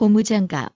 고무장갑.